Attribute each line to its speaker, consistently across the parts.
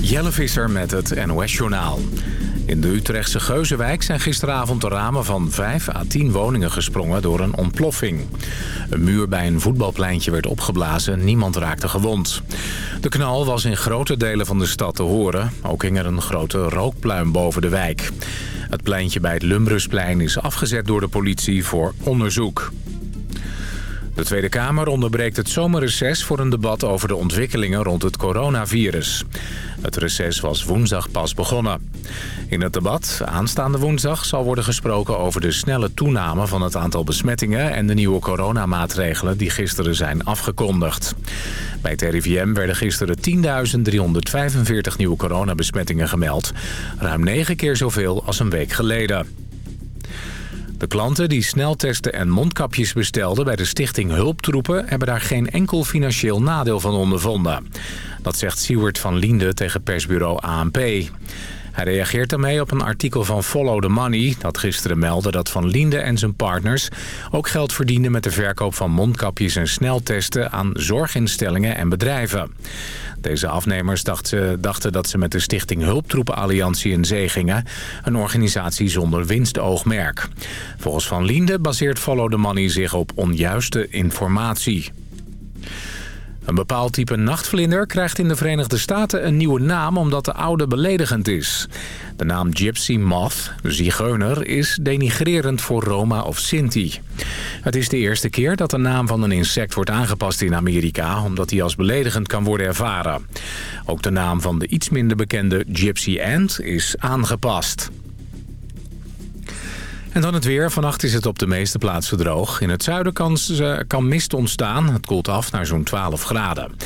Speaker 1: Jelle Visser met het NOS-journaal. In de Utrechtse Geuzenwijk zijn gisteravond de ramen van 5 à 10 woningen gesprongen door een ontploffing. Een muur bij een voetbalpleintje werd opgeblazen, niemand raakte gewond. De knal was in grote delen van de stad te horen. Ook hing er een grote rookpluim boven de wijk. Het pleintje bij het Lumbrusplein is afgezet door de politie voor onderzoek. De Tweede Kamer onderbreekt het zomerreces voor een debat over de ontwikkelingen rond het coronavirus. Het reces was woensdag pas begonnen. In het debat, aanstaande woensdag, zal worden gesproken over de snelle toename van het aantal besmettingen en de nieuwe coronamaatregelen die gisteren zijn afgekondigd. Bij het RIVM werden gisteren 10.345 nieuwe coronabesmettingen gemeld. Ruim negen keer zoveel als een week geleden. De klanten die sneltesten en mondkapjes bestelden bij de stichting Hulptroepen... hebben daar geen enkel financieel nadeel van ondervonden. Dat zegt Siewert van Liende tegen persbureau ANP. Hij reageert daarmee op een artikel van Follow the Money... dat gisteren meldde dat Van Linde en zijn partners... ook geld verdienden met de verkoop van mondkapjes en sneltesten... aan zorginstellingen en bedrijven. Deze afnemers dachten, dachten dat ze met de stichting Hulptroepenalliantie in zee gingen... een organisatie zonder winstoogmerk. Volgens Van Linde baseert Follow the Money zich op onjuiste informatie. Een bepaald type nachtvlinder krijgt in de Verenigde Staten een nieuwe naam omdat de oude beledigend is. De naam Gypsy Moth, zigeuner, is denigrerend voor Roma of Sinti. Het is de eerste keer dat de naam van een insect wordt aangepast in Amerika... omdat die als beledigend kan worden ervaren. Ook de naam van de iets minder bekende Gypsy Ant is aangepast. En dan het weer. Vannacht is het op de meeste plaatsen droog. In het zuiden kan, kan mist ontstaan. Het koelt af naar zo'n 12 graden.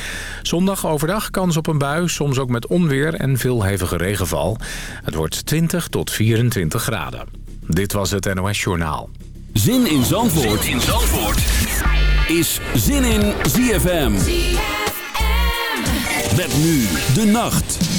Speaker 1: Zondag overdag kans op een bui, soms ook met onweer en veel hevige regenval. Het wordt 20 tot 24 graden. Dit was het NOS Journaal.
Speaker 2: Zin in Zandvoort, zin in Zandvoort. is Zin in ZFM. ZFM. Met nu de nacht.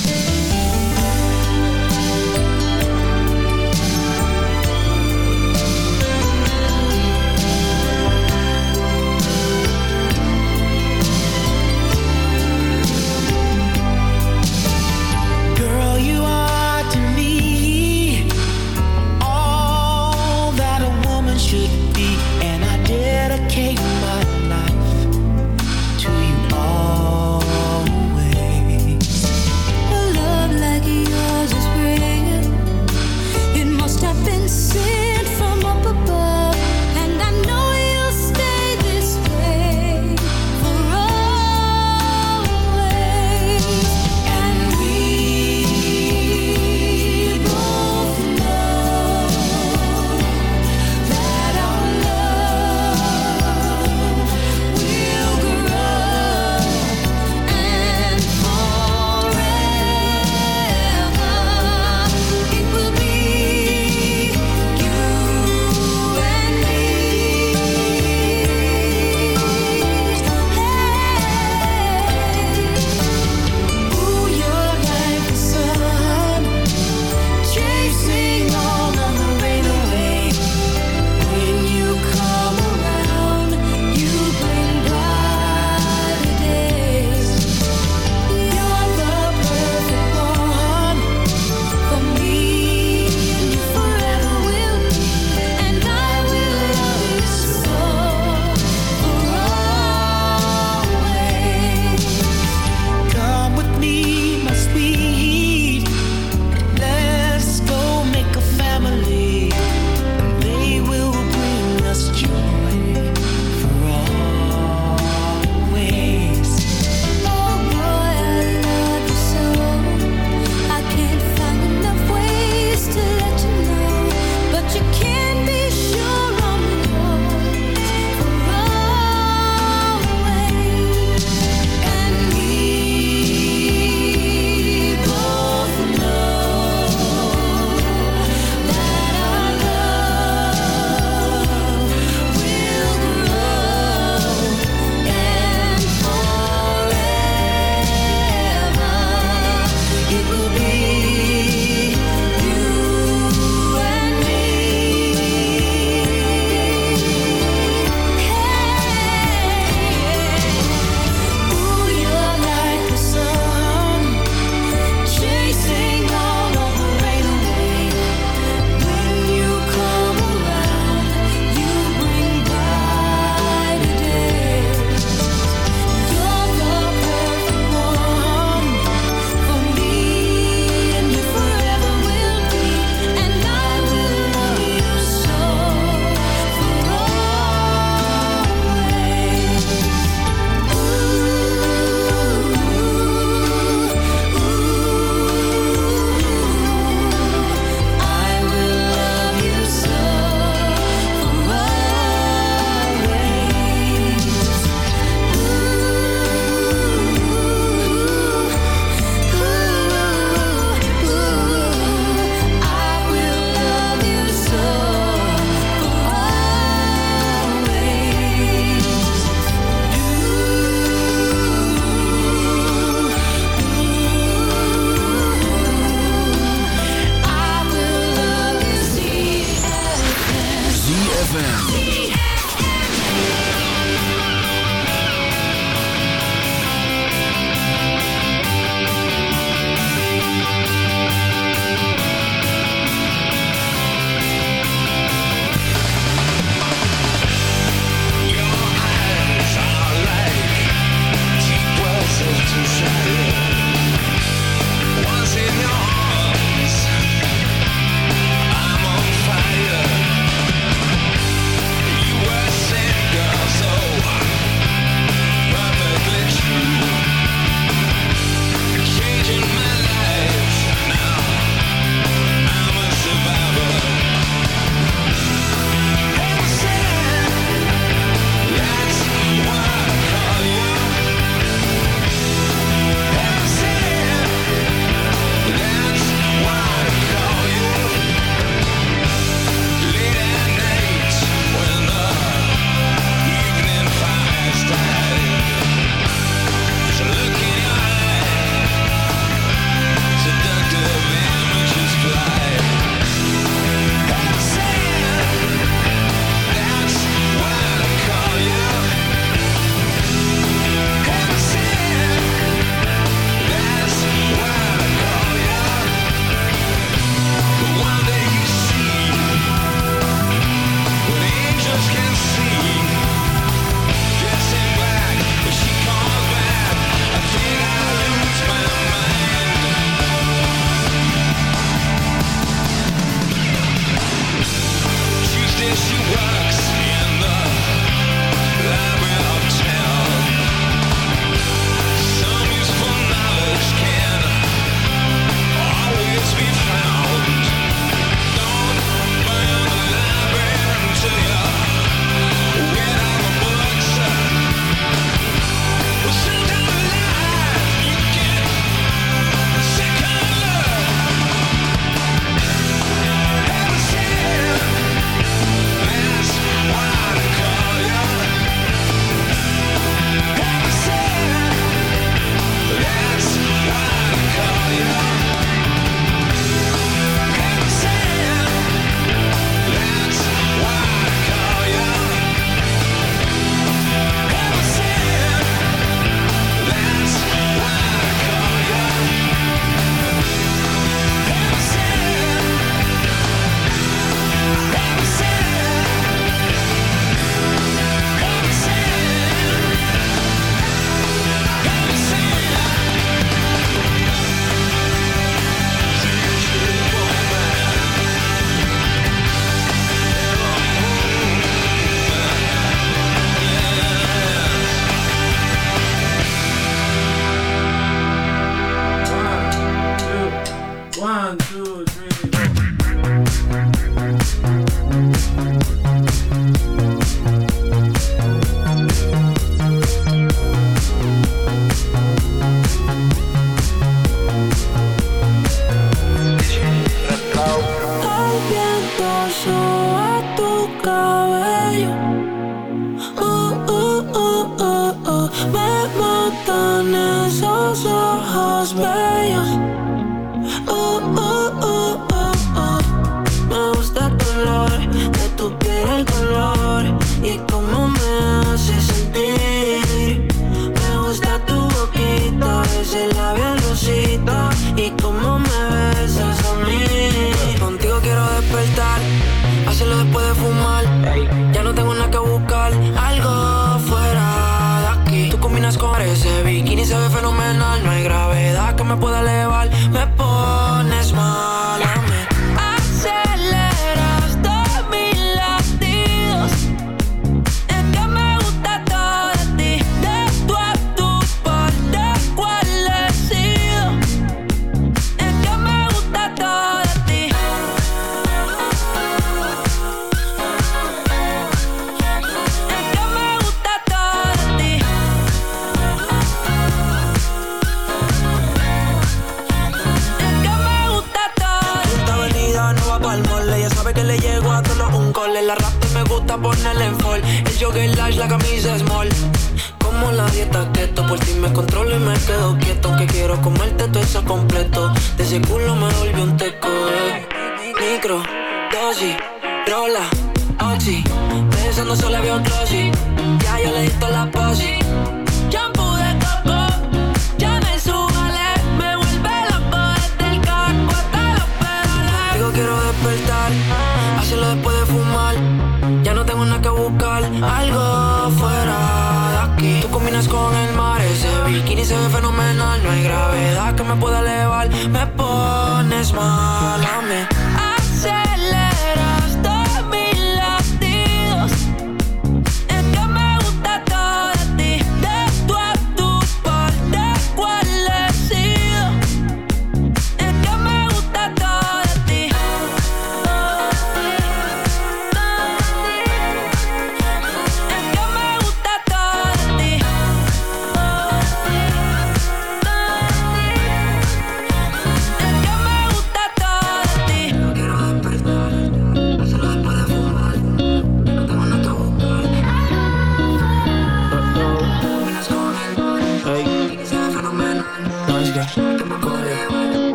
Speaker 3: me pueda elevar. Me pones mal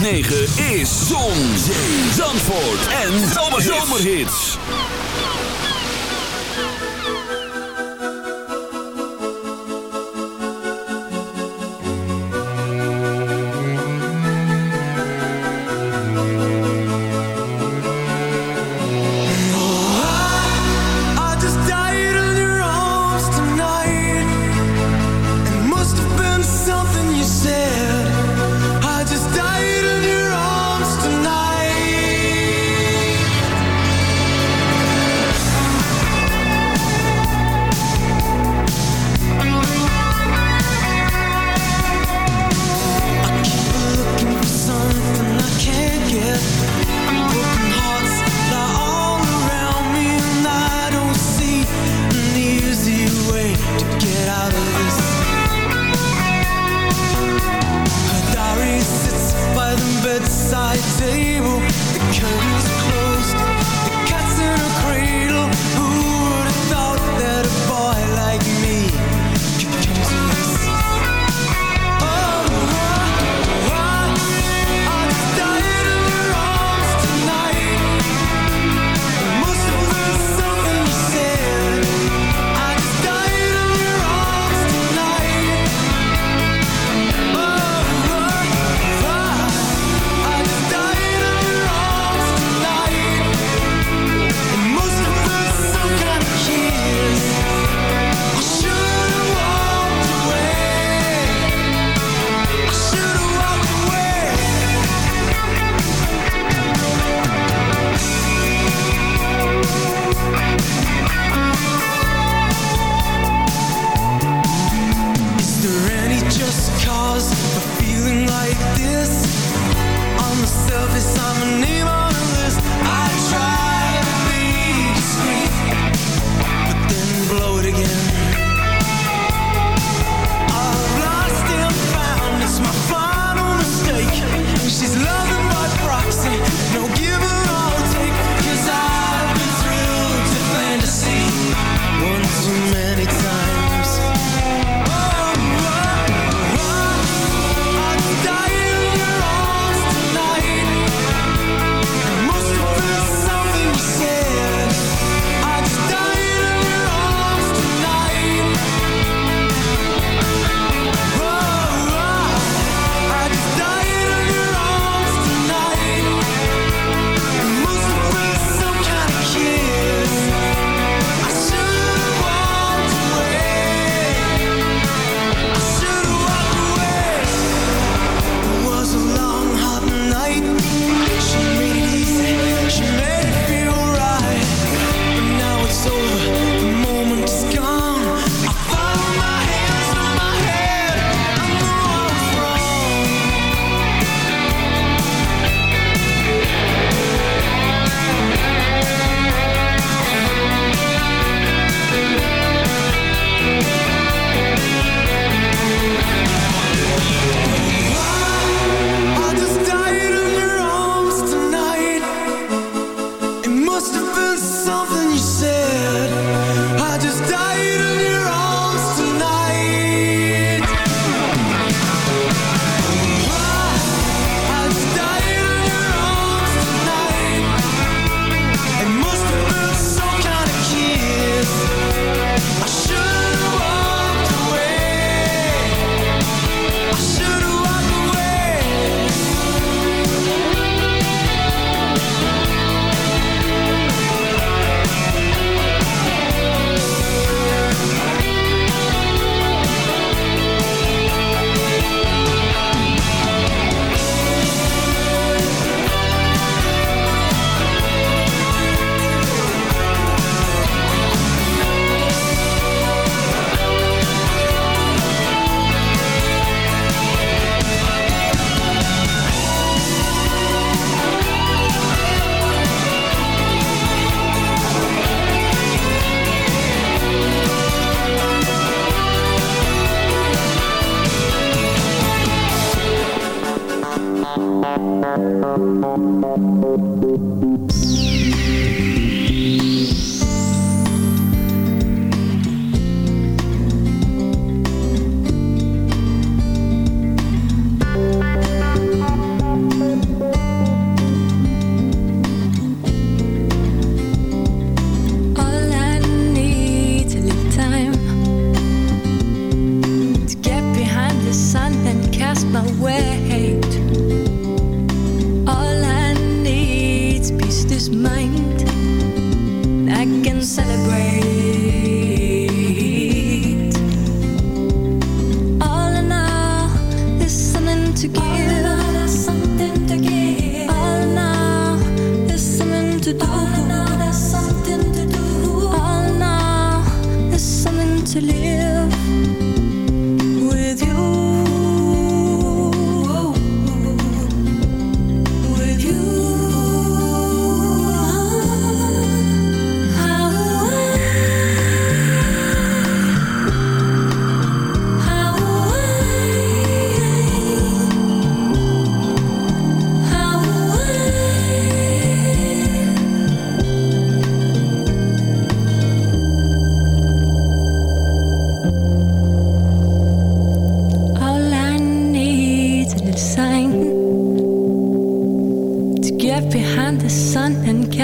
Speaker 4: 9 is Zon,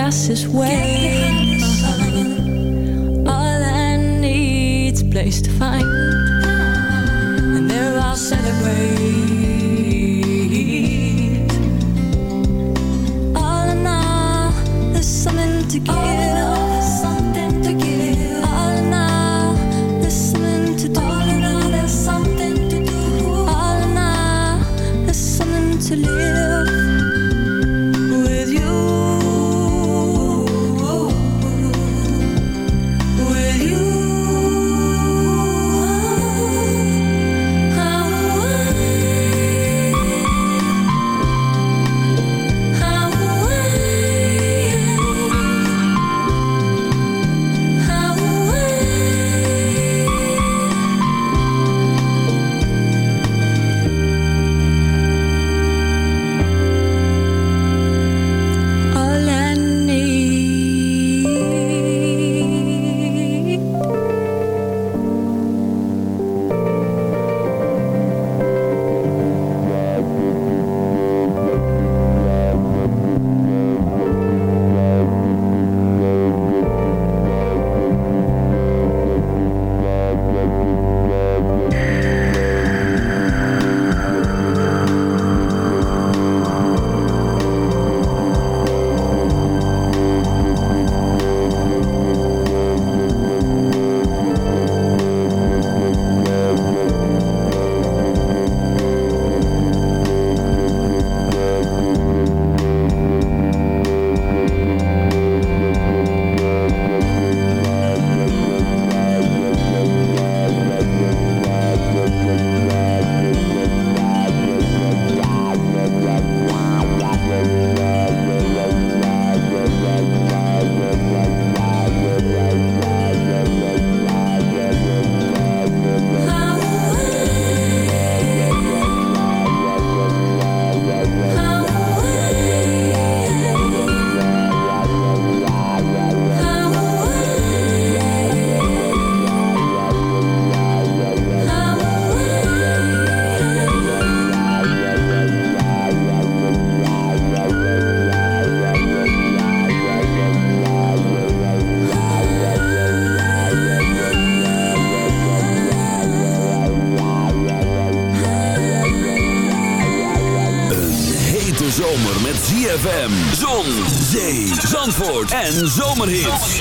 Speaker 5: This is where All
Speaker 6: I need's place to find, and there I'll celebrate. En Zomerhits.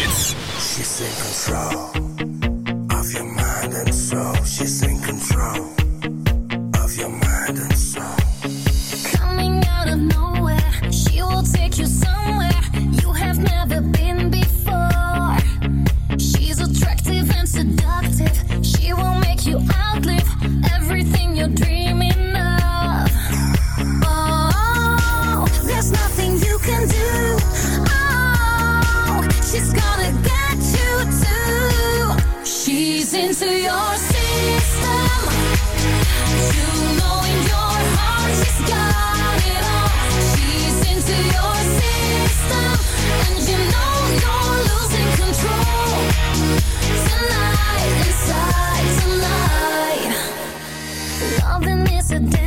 Speaker 6: could dance.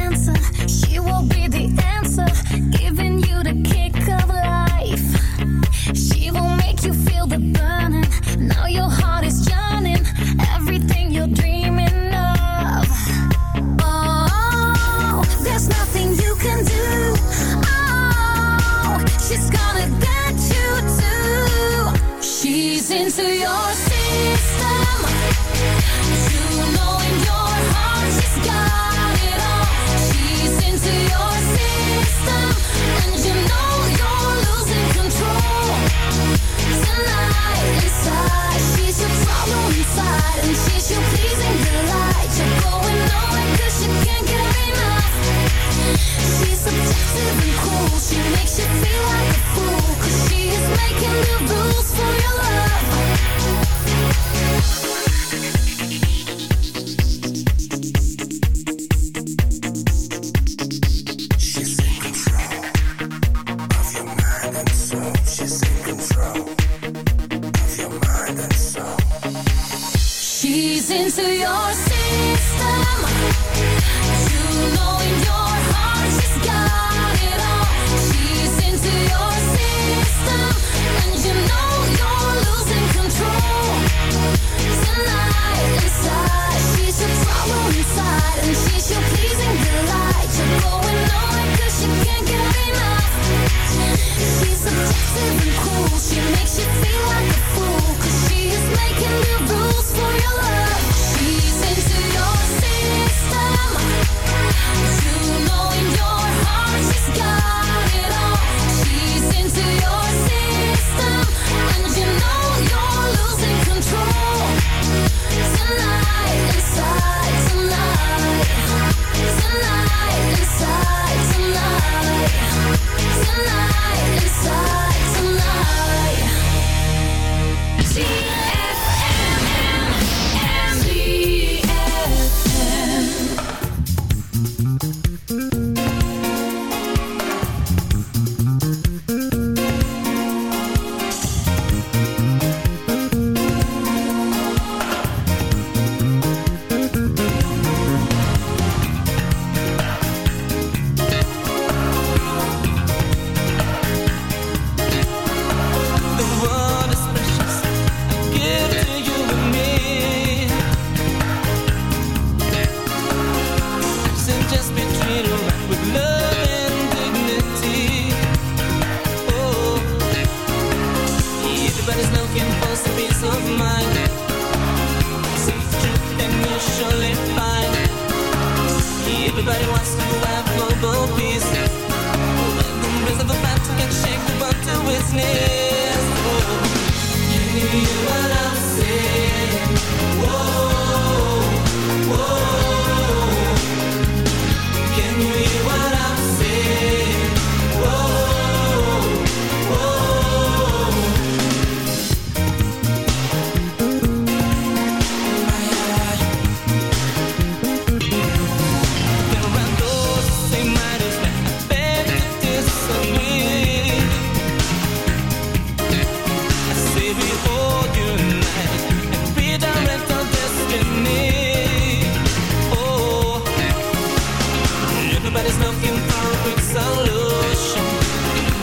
Speaker 6: looking for a quick solution.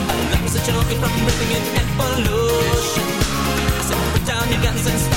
Speaker 6: I love such a looking from breathing in evolution. So put down your guns and stop.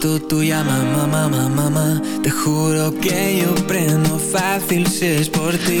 Speaker 7: cuanto tú llamas mamá, mamá, mamá, te juro que yo prendo fácil si es por ti.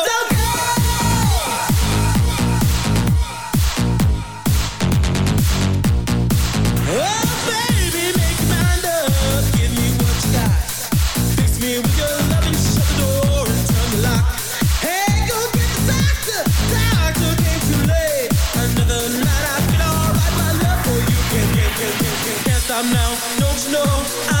Speaker 8: Know?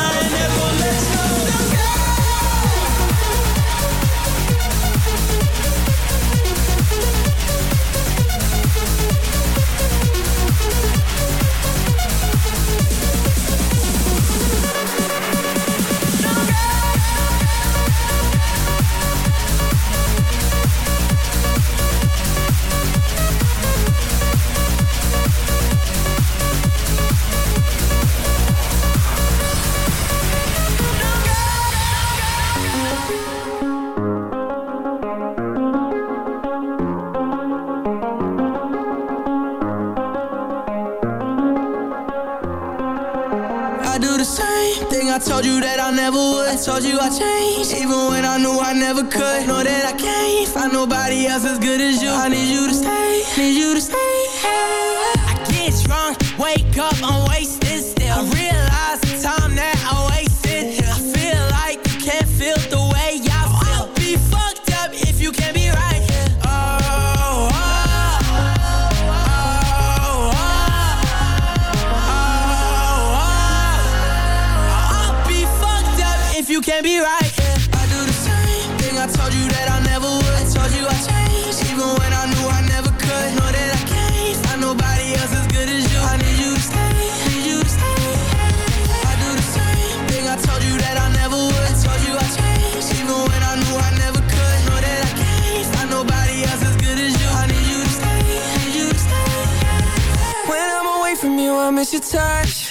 Speaker 8: I changed, even when I knew I never could. Know that you can't be right here. I do the same thing I told you that I never would. I told you I changed, even when I knew I never could. Know that I can't find nobody else as good as you. I need you to stay, need you to stay. I do the same thing I told you that I never would. I told you I changed, even when I knew I never could. Know that I can't find nobody else as good as you. I need you to stay, need you to stay. When I'm away from you, I miss your touch.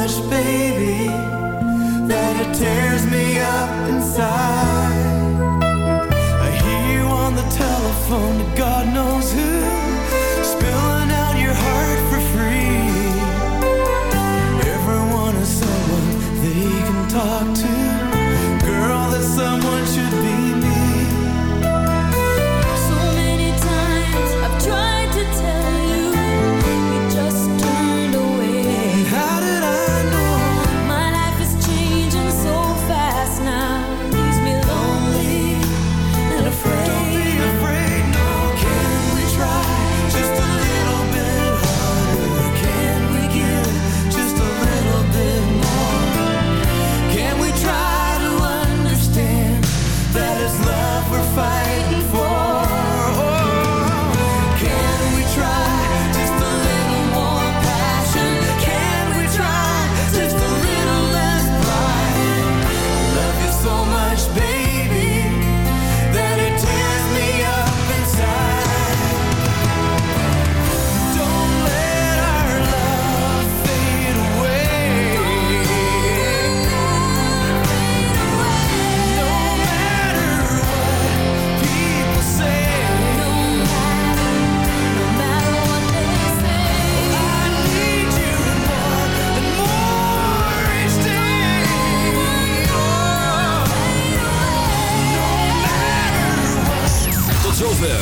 Speaker 9: much,
Speaker 8: baby, that it tears me up inside. I hear you on the telephone God knows.